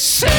say